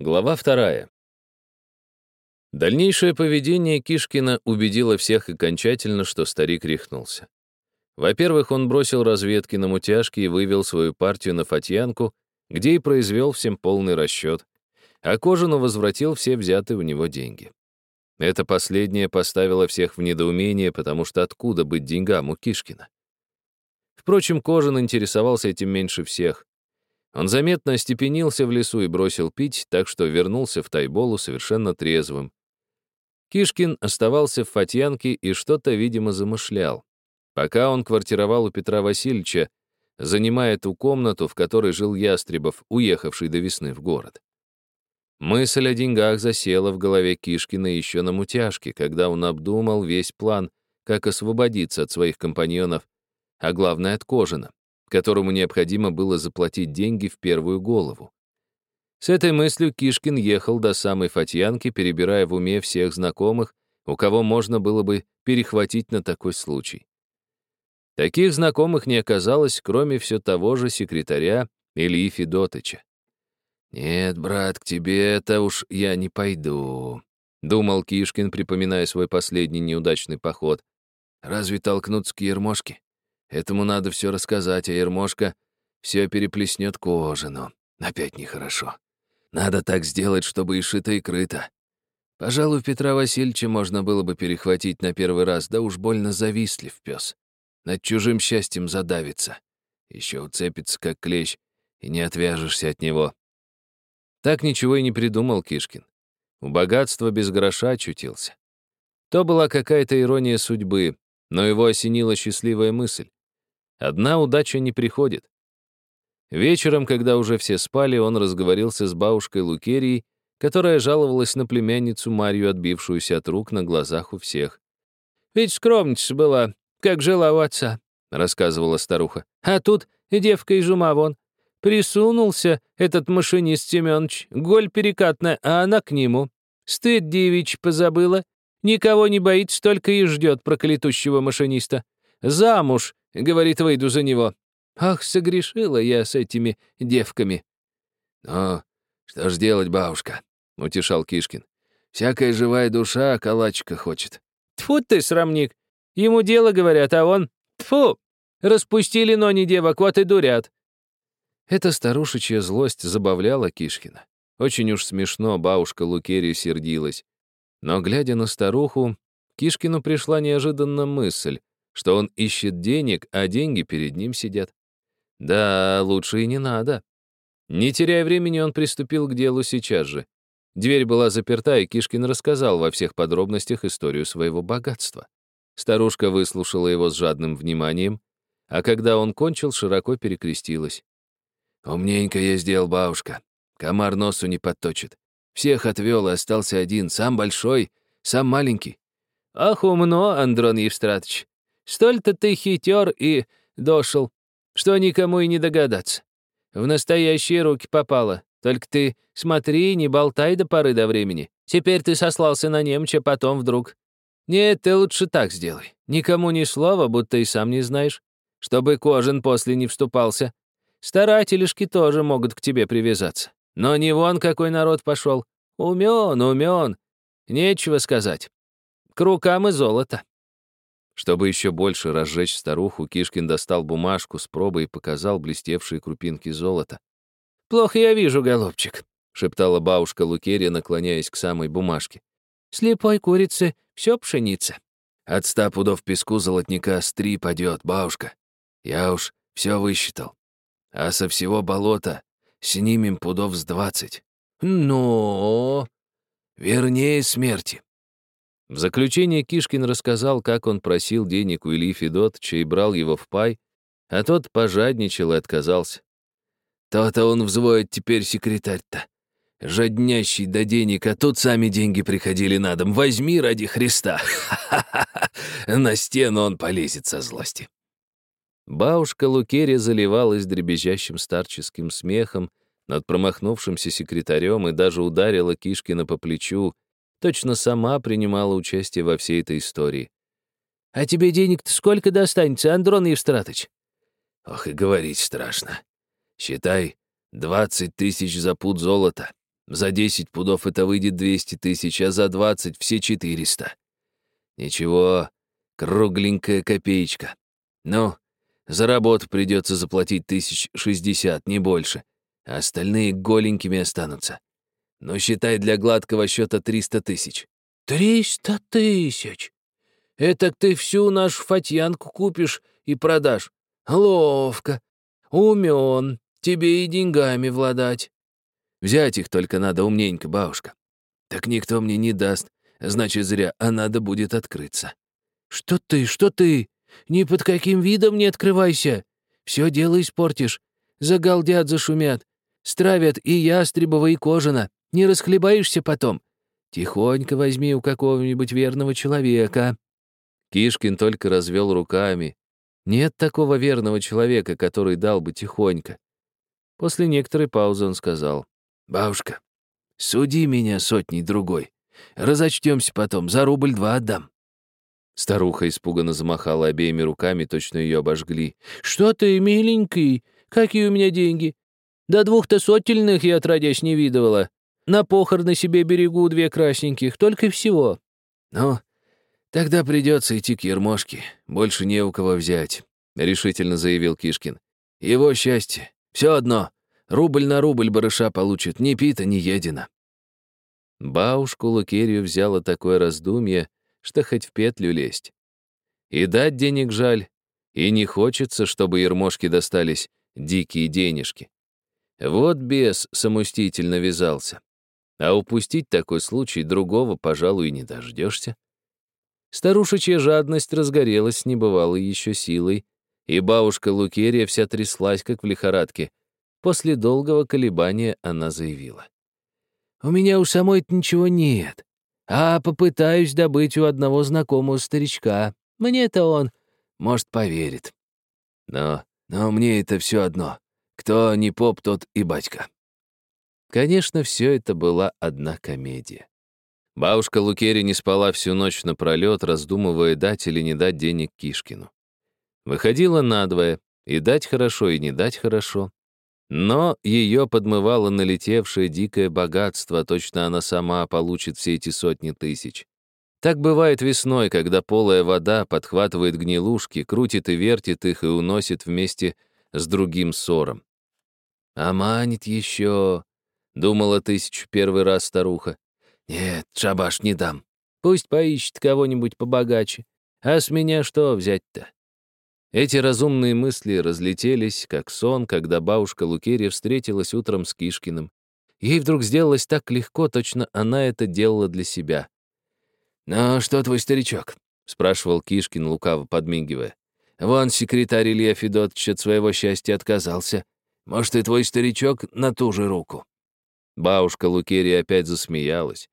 Глава вторая. Дальнейшее поведение Кишкина убедило всех окончательно, что старик рехнулся. Во-первых, он бросил разведки на мутяжки и вывел свою партию на Фатьянку, где и произвел всем полный расчет, а Кожину возвратил все взятые у него деньги. Это последнее поставило всех в недоумение, потому что откуда быть деньгам у Кишкина? Впрочем, Кожин интересовался этим меньше всех. Он заметно остепенился в лесу и бросил пить, так что вернулся в Тайболу совершенно трезвым. Кишкин оставался в Фатьянке и что-то, видимо, замышлял. Пока он квартировал у Петра Васильевича, занимая ту комнату, в которой жил Ястребов, уехавший до весны в город. Мысль о деньгах засела в голове Кишкина еще на мутяжке, когда он обдумал весь план, как освободиться от своих компаньонов, а главное — от Кожина которому необходимо было заплатить деньги в первую голову. С этой мыслью Кишкин ехал до самой Фатьянки, перебирая в уме всех знакомых, у кого можно было бы перехватить на такой случай. Таких знакомых не оказалось, кроме все того же секретаря Ильи Федотыча. «Нет, брат, к тебе это уж я не пойду», — думал Кишкин, припоминая свой последний неудачный поход. «Разве толкнуться к Ермошке? Этому надо все рассказать, а Ермошка все переплеснет кожану. Опять нехорошо. Надо так сделать, чтобы и шито, и крыто. Пожалуй, Петра Васильевича можно было бы перехватить на первый раз, да уж больно завистлив пес. Над чужим счастьем задавится. Еще уцепится, как клещ, и не отвяжешься от него. Так ничего и не придумал Кишкин. У богатства без гроша очутился. То была какая-то ирония судьбы, но его осенила счастливая мысль. Одна удача не приходит. Вечером, когда уже все спали, он разговорился с бабушкой Лукерией, которая жаловалась на племянницу Марию, отбившуюся от рук на глазах у всех. «Ведь скромница была, как жила у отца», — рассказывала старуха. «А тут девка из ума вон. Присунулся этот машинист Семёныч, голь перекатная, а она к нему. Стыд девичь позабыла. Никого не боится, только и ждет проклятущего машиниста. Замуж Говорит, выйду за него. Ах, согрешила я с этими девками. Ну, что ж делать, бабушка, утешал Кишкин. Всякая живая душа калачика хочет. Тфу ты, срамник. Ему дело говорят, а он... Тфу! Распустили, но не девок, вот и дурят. Эта старушечья злость забавляла Кишкина. Очень уж смешно бабушка Лукерия сердилась. Но, глядя на старуху, Кишкину пришла неожиданно мысль что он ищет денег, а деньги перед ним сидят. Да, лучше и не надо. Не теряя времени, он приступил к делу сейчас же. Дверь была заперта, и Кишкин рассказал во всех подробностях историю своего богатства. Старушка выслушала его с жадным вниманием, а когда он кончил, широко перекрестилась. «Умненько я сделал, бабушка. Комар носу не подточит. Всех отвел, и остался один, сам большой, сам маленький». «Ах, умно, Андрон Евстратович. Столь-то ты хитер и дошел, что никому и не догадаться. В настоящие руки попало. Только ты смотри, не болтай до поры до времени. Теперь ты сослался на немча, потом вдруг. Нет, ты лучше так сделай. Никому ни слова, будто и сам не знаешь. Чтобы кожан после не вступался. Старателишки тоже могут к тебе привязаться. Но не вон какой народ пошел. Умен, умен. Нечего сказать. К рукам и золото. Чтобы еще больше разжечь старуху, Кишкин достал бумажку с пробой и показал блестевшие крупинки золота. «Плохо я вижу, голубчик», — шептала бабушка Лукерия, наклоняясь к самой бумажке. «Слепой курице все пшеница». «От ста пудов песку золотника с три падет, бабушка. Я уж все высчитал. А со всего болота снимем пудов с двадцать». «Но...» «Вернее смерти. В заключение Кишкин рассказал, как он просил денег у Ильи Федотча и брал его в пай, а тот пожадничал и отказался. То-то он взвоет теперь секретарь-то. Жаднящий до денег, а тут сами деньги приходили на дом. Возьми ради Христа. На стену он полезет со злости. Бабушка Лукерия заливалась дребезжащим старческим смехом над промахнувшимся секретарем и даже ударила Кишкина по плечу, точно сама принимала участие во всей этой истории. «А тебе денег-то сколько достанется, Андрон Евстратыч?» «Ох, и говорить страшно. Считай, двадцать тысяч за пуд золота. За 10 пудов это выйдет 200 тысяч, а за 20 — все 400. Ничего, кругленькая копеечка. Ну, за работу придется заплатить тысяч шестьдесят, не больше, а остальные голенькими останутся. Ну, считай для гладкого счета 300 тысяч. «Триста тысяч! Это ты всю нашу фатьянку купишь и продашь. Ловко. Умен. Тебе и деньгами владать». Взять их только надо умненько, бабушка. Так никто мне не даст, значит, зря, а надо будет открыться. «Что ты, что ты? Ни под каким видом не открывайся. Все дело испортишь. Загалдят, зашумят. Стравят и Ястребова, и Кожина. Не расхлебаешься потом. Тихонько возьми у какого-нибудь верного человека». Кишкин только развел руками. Нет такого верного человека, который дал бы тихонько. После некоторой паузы он сказал. «Бабушка, суди меня сотней другой. Разочтемся потом, за рубль два отдам». Старуха испуганно замахала обеими руками, точно ее обожгли. «Что ты, миленький? Какие у меня деньги? До двух-то сотельных я отродясь не видывала. На похороны себе берегу две красненьких, только и всего». «Ну, тогда придется идти к Ермошке. Больше не у кого взять», — решительно заявил Кишкин. «Его счастье. Все одно. Рубль на рубль барыша получит, ни пита, ни едина». Бабушку Лукерию взяло такое раздумье, что хоть в петлю лезть. И дать денег жаль, и не хочется, чтобы Ермошке достались дикие денежки. Вот бес самустительно вязался. А упустить такой случай другого, пожалуй, не дождешься. Старушечья жадность разгорелась с небывалой еще силой, и бабушка Лукерия вся тряслась, как в лихорадке. После долгого колебания она заявила. «У меня у самой-то ничего нет, а попытаюсь добыть у одного знакомого старичка. Мне-то он, может, поверит». «Но, но мне это все одно. Кто не поп, тот и батька». Конечно, все это была одна комедия. Бабушка Лукери не спала всю ночь напролет, раздумывая, дать или не дать денег Кишкину. Выходила надвое, и дать хорошо, и не дать хорошо. Но ее подмывало налетевшее дикое богатство, точно она сама получит все эти сотни тысяч. Так бывает весной, когда полая вода подхватывает гнилушки, крутит и вертит их и уносит вместе с другим ссором. А манит еще, — думала тысячу первый раз старуха. Нет, шабаш не дам. Пусть поищет кого-нибудь побогаче. А с меня что взять-то? Эти разумные мысли разлетелись, как сон, когда бабушка Лукерья встретилась утром с Кишкиным. Ей вдруг сделалось так легко, точно она это делала для себя. «Ну, что твой старичок?» — спрашивал Кишкин, лукаво подмигивая. «Вон секретарь Илья Федотович от своего счастья отказался. Может, и твой старичок на ту же руку?» Бабушка Лукерия опять засмеялась.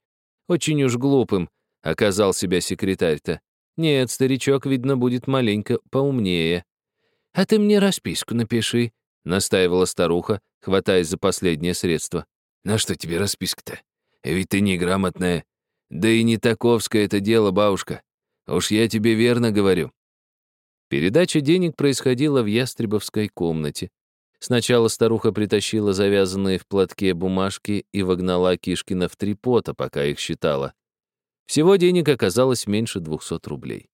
Очень уж глупым оказал себя секретарь-то. Нет, старичок, видно, будет маленько поумнее. «А ты мне расписку напиши», — настаивала старуха, хватаясь за последнее средство. «На что тебе расписка-то? Ведь ты неграмотная. Да и не таковское это дело, бабушка. Уж я тебе верно говорю». Передача денег происходила в ястребовской комнате. Сначала старуха притащила завязанные в платке бумажки и вогнала Кишкина в три пота, пока их считала. Всего денег оказалось меньше двухсот рублей.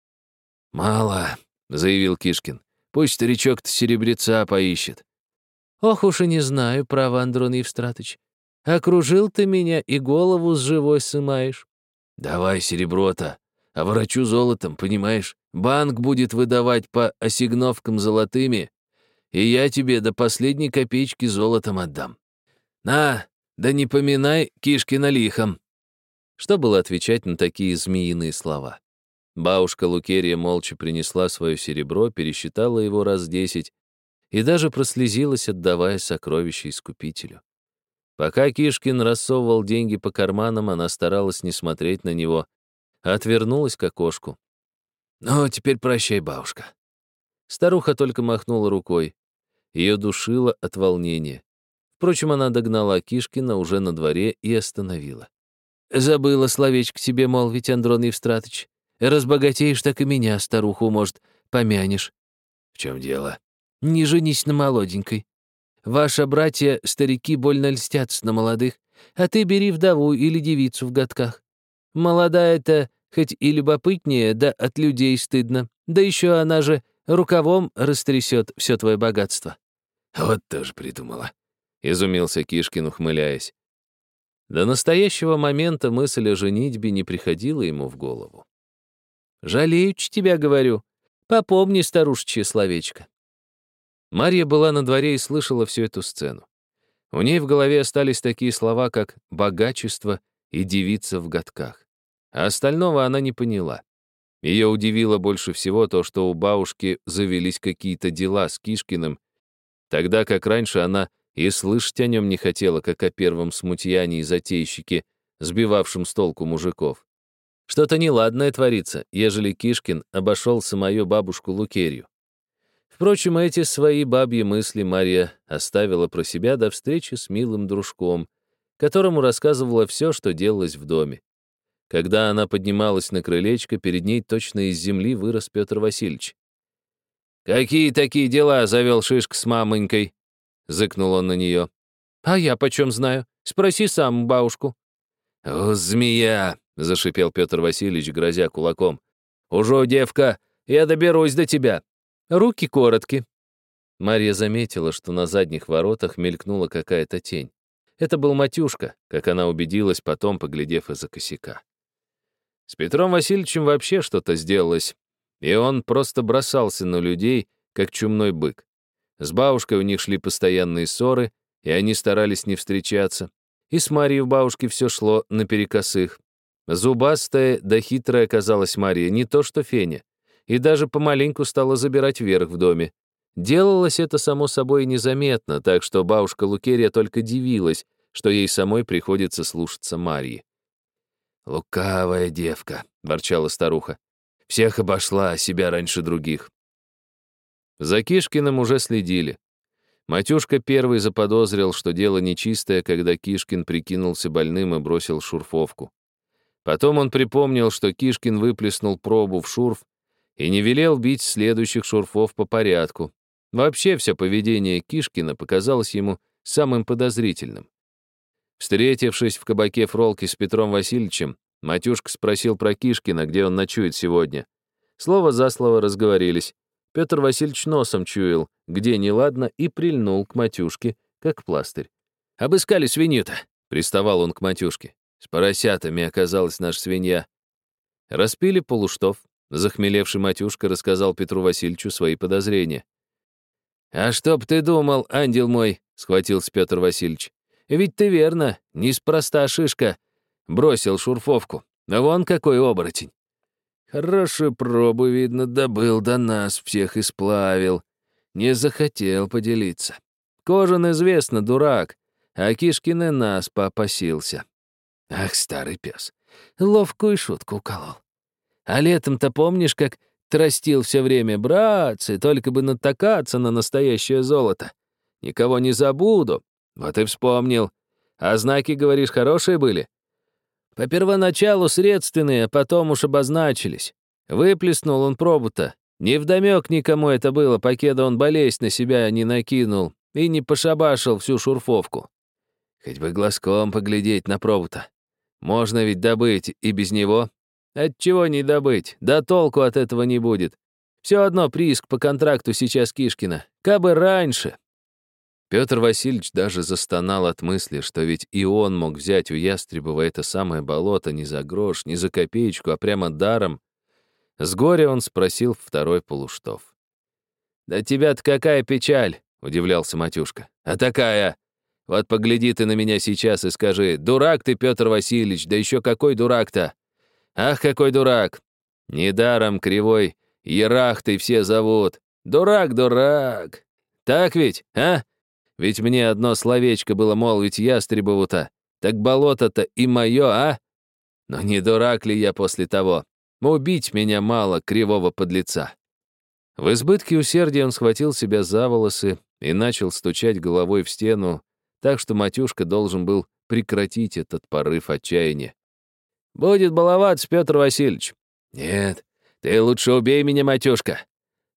«Мало», — заявил Кишкин. «Пусть старичок-то серебреца поищет». «Ох уж и не знаю, право, Андрон Евстратыч. Окружил ты меня и голову с живой сымаешь». «Давай серебро-то, а врачу золотом, понимаешь? Банк будет выдавать по осигновкам золотыми, и я тебе до последней копеечки золотом отдам. На, да не поминай Кишкина лихом». Что было отвечать на такие змеиные слова? Бабушка Лукерия молча принесла свое серебро, пересчитала его раз десять и даже прослезилась, отдавая сокровища искупителю. Пока Кишкин рассовывал деньги по карманам, она старалась не смотреть на него, а отвернулась к окошку. «Ну, теперь прощай, бабушка». Старуха только махнула рукой. Ее душило от волнения. Впрочем, она догнала Кишкина уже на дворе и остановила. Забыла словечко тебе молвить, Андрон Евстратыч. Разбогатеешь, так и меня, старуху, может, помянешь. В чем дело? Не женись на молоденькой. Ваши братья, старики, больно льстятся на молодых. А ты бери вдову или девицу в годках. Молодая-то хоть и любопытнее, да от людей стыдно. Да еще она же рукавом растрясет все твое богатство». «Вот тоже придумала», — изумился Кишкин, ухмыляясь. До настоящего момента мысль о женитьбе не приходила ему в голову. «Жалеючи тебя, говорю. Попомни старушечье словечко». Марья была на дворе и слышала всю эту сцену. У ней в голове остались такие слова, как «богачество» и «девица в годках». А остального она не поняла. Ее удивило больше всего то, что у бабушки завелись какие-то дела с Кишкиным, тогда как раньше она и слышать о нем не хотела, как о первом смутьяне и затейщике, сбивавшем с толку мужиков. Что-то неладное творится, ежели Кишкин обошел самую бабушку Лукерью. Впрочем, эти свои бабьи мысли Марья оставила про себя до встречи с милым дружком, которому рассказывала все, что делалось в доме. Когда она поднималась на крылечко, перед ней точно из земли вырос Петр Васильевич. «Какие такие дела завел Шишка с мамонькой?» — зыкнул он на нее. «А я почем знаю? Спроси сам бабушку». «О, змея!» — зашипел Петр Васильевич, грозя кулаком. «Уже, девка, я доберусь до тебя. Руки коротки». Марья заметила, что на задних воротах мелькнула какая-то тень. Это был Матюшка, как она убедилась потом, поглядев из-за косяка. С Петром Васильевичем вообще что-то сделалось, и он просто бросался на людей, как чумной бык. С бабушкой у них шли постоянные ссоры, и они старались не встречаться. И с Марьей в бабушке все шло наперекосых. Зубастая да хитрая оказалась Мария, не то что Феня. И даже помаленьку стала забирать верх в доме. Делалось это, само собой, незаметно, так что бабушка Лукерия только дивилась, что ей самой приходится слушаться Марьи. «Лукавая девка», — ворчала старуха. «Всех обошла, а себя раньше других. За Кишкиным уже следили. Матюшка первый заподозрил, что дело нечистое, когда Кишкин прикинулся больным и бросил шурфовку. Потом он припомнил, что Кишкин выплеснул пробу в шурф и не велел бить следующих шурфов по порядку. Вообще все поведение Кишкина показалось ему самым подозрительным. Встретившись в кабаке Фролки с Петром Васильевичем, Матюшка спросил про Кишкина, где он ночует сегодня. Слово за слово разговорились. Петр Васильевич носом чуял, где неладно, и прильнул к матюшке, как пластырь. «Обыскали свинью-то», — приставал он к матюшке. «С поросятами оказалась наша свинья». Распили полуштов. Захмелевший матюшка рассказал Петру Васильевичу свои подозрения. «А что б ты думал, ангел мой?» — схватился Петр Васильевич. «Ведь ты верно, неспроста шишка. Бросил шурфовку. Вон какой оборотень. Хорошую пробу, видно, добыл до нас, всех исплавил. Не захотел поделиться. Кожан известно, дурак, а Кишкин и нас попасился. Ах, старый пес, ловкую шутку уколол. А летом-то помнишь, как тростил все время, братцы, только бы натакаться на настоящее золото. Никого не забуду. Вот и вспомнил. А знаки, говоришь, хорошие были? По первоначалу средственные, потом уж обозначились. Выплеснул он пробу-то. Невдомёк никому это было, покеда он болезнь на себя не накинул и не пошабашил всю шурфовку. Хоть бы глазком поглядеть на пробу-то. Можно ведь добыть и без него. Отчего не добыть? Да толку от этого не будет. Все одно прииск по контракту сейчас Кишкина. Кабы раньше. Петр Васильевич даже застонал от мысли, что ведь и он мог взять у Ястребова это самое болото не за грош, не за копеечку, а прямо даром. С горя он спросил второй полуштов. «Да тебя-то какая печаль!» — удивлялся Матюшка. «А такая! Вот погляди ты на меня сейчас и скажи, дурак ты, Петр Васильевич, да еще какой дурак-то! Ах, какой дурак! Недаром кривой Ерах ты все зовут. Дурак, дурак! Так ведь, а?» Ведь мне одно словечко было молвить ястребову-то. Так болото-то и мое, а? Но не дурак ли я после того? Убить меня мало, кривого подлеца. В избытке усердия он схватил себя за волосы и начал стучать головой в стену, так что Матюшка должен был прекратить этот порыв отчаяния. «Будет баловаться, Петр Васильевич». «Нет, ты лучше убей меня, Матюшка.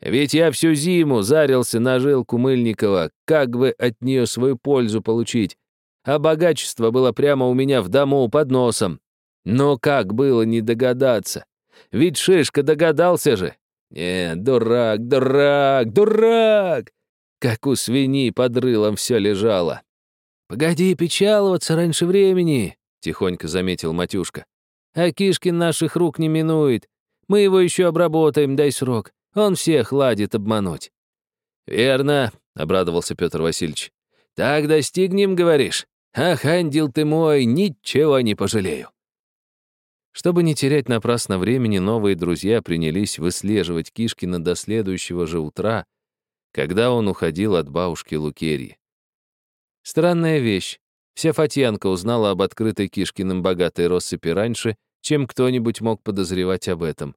Ведь я всю зиму зарился на жилку Мыльникова, как бы от нее свою пользу получить. а богачество было прямо у меня в дому под носом. Но как было не догадаться? Ведь Шишка догадался же. Нет, дурак, дурак, дурак! Как у свиньи под рылом все лежало. «Погоди печаловаться раньше времени», — тихонько заметил Матюшка. «А Кишкин наших рук не минует. Мы его еще обработаем, дай срок. Он всех ладит обмануть». «Верно», — обрадовался Петр Васильевич. «Так достигнем, говоришь? Ах, ангел ты мой, ничего не пожалею». Чтобы не терять напрасно времени, новые друзья принялись выслеживать Кишкина до следующего же утра, когда он уходил от бабушки Лукерьи. Странная вещь. Вся Фатьянка узнала об открытой Кишкиным богатой россыпи раньше, чем кто-нибудь мог подозревать об этом.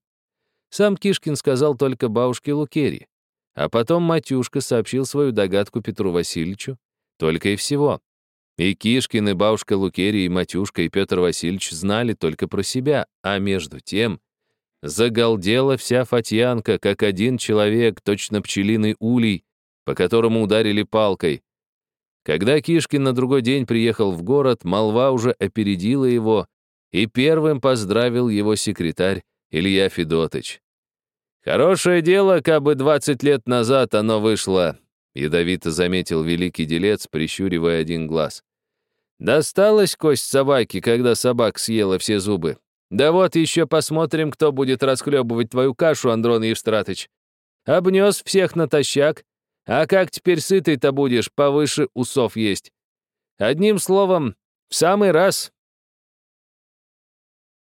Сам Кишкин сказал только бабушке Лукерьи, а потом Матюшка сообщил свою догадку Петру Васильевичу, только и всего. И Кишкин, и бабушка Лукерия, и Матюшка, и Петр Васильевич знали только про себя, а между тем загалдела вся Фатьянка, как один человек, точно пчелиный улей, по которому ударили палкой. Когда Кишкин на другой день приехал в город, молва уже опередила его, и первым поздравил его секретарь Илья Федотыч. «Хорошее дело, кабы двадцать лет назад оно вышло», Ядовито заметил великий делец, прищуривая один глаз. Досталась кость собаки, когда собак съела все зубы. Да вот еще посмотрим, кто будет расхлебывать твою кашу, Андрон Евстратыч. Обнес всех натощак. А как теперь сытый-то будешь, повыше усов есть? Одним словом, в самый раз.